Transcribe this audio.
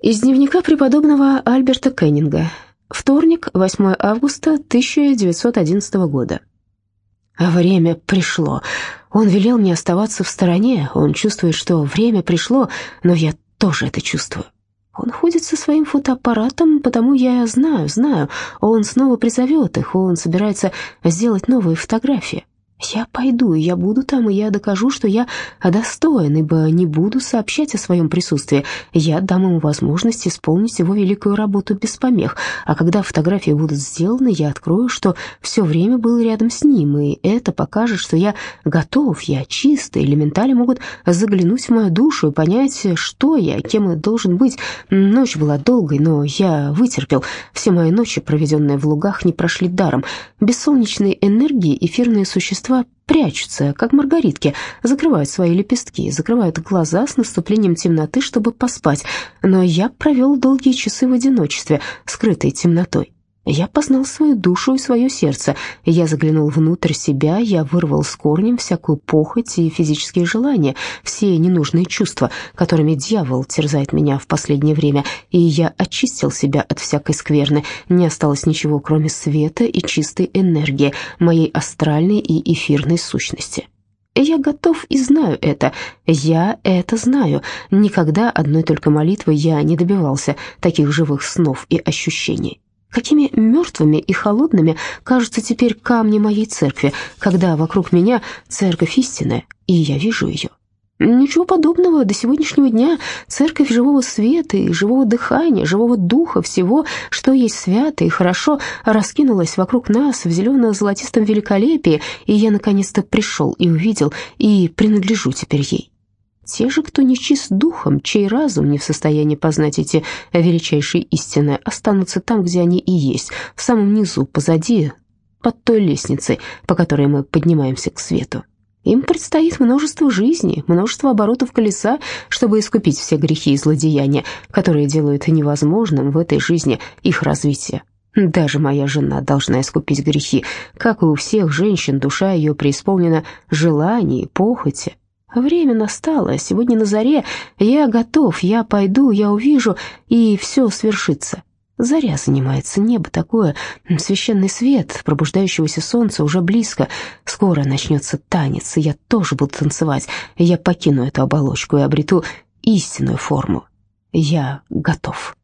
Из дневника преподобного Альберта Кеннинга. Вторник, 8 августа 1911 года. Время пришло. Он велел мне оставаться в стороне. Он чувствует, что время пришло, но я тоже это чувствую. Он ходит со своим фотоаппаратом, потому я знаю, знаю. Он снова призовет их, он собирается сделать новые фотографии. Я пойду, я буду там, и я докажу, что я достоин, ибо не буду сообщать о своем присутствии. Я дам ему возможность исполнить его великую работу без помех, а когда фотографии будут сделаны, я открою, что все время был рядом с ним, и это покажет, что я готов, я чист, и элементали могут заглянуть в мою душу и понять, что я, кем я должен быть. Ночь была долгой, но я вытерпел. Все мои ночи, проведенные в лугах, не прошли даром. Без солнечной энергии эфирные существа существа прячутся, как маргаритки, закрывают свои лепестки, закрывают глаза с наступлением темноты, чтобы поспать. Но я провел долгие часы в одиночестве, скрытой темнотой. Я познал свою душу и свое сердце. Я заглянул внутрь себя, я вырвал с корнем всякую похоть и физические желания, все ненужные чувства, которыми дьявол терзает меня в последнее время, и я очистил себя от всякой скверны. Не осталось ничего, кроме света и чистой энергии, моей астральной и эфирной сущности. Я готов и знаю это. Я это знаю. Никогда одной только молитвой я не добивался таких живых снов и ощущений. Какими мертвыми и холодными кажутся теперь камни моей церкви, когда вокруг меня церковь истинная, и я вижу ее. Ничего подобного до сегодняшнего дня. Церковь живого света и живого дыхания, живого духа, всего, что есть свято и хорошо, раскинулась вокруг нас в зелено-золотистом великолепии, и я наконец-то пришел и увидел, и принадлежу теперь ей. Те же, кто не чист духом, чей разум не в состоянии познать эти величайшие истины, останутся там, где они и есть, в самом низу, позади, под той лестницей, по которой мы поднимаемся к свету. Им предстоит множество жизней, множество оборотов колеса, чтобы искупить все грехи и злодеяния, которые делают невозможным в этой жизни их развитие. Даже моя жена должна искупить грехи. Как и у всех женщин, душа ее преисполнена желаний, похоти, Время настало, сегодня на заре, я готов, я пойду, я увижу, и все свершится. Заря занимается, небо такое, священный свет пробуждающегося солнца уже близко. Скоро начнется танец, и я тоже буду танцевать. Я покину эту оболочку и обрету истинную форму. Я готов.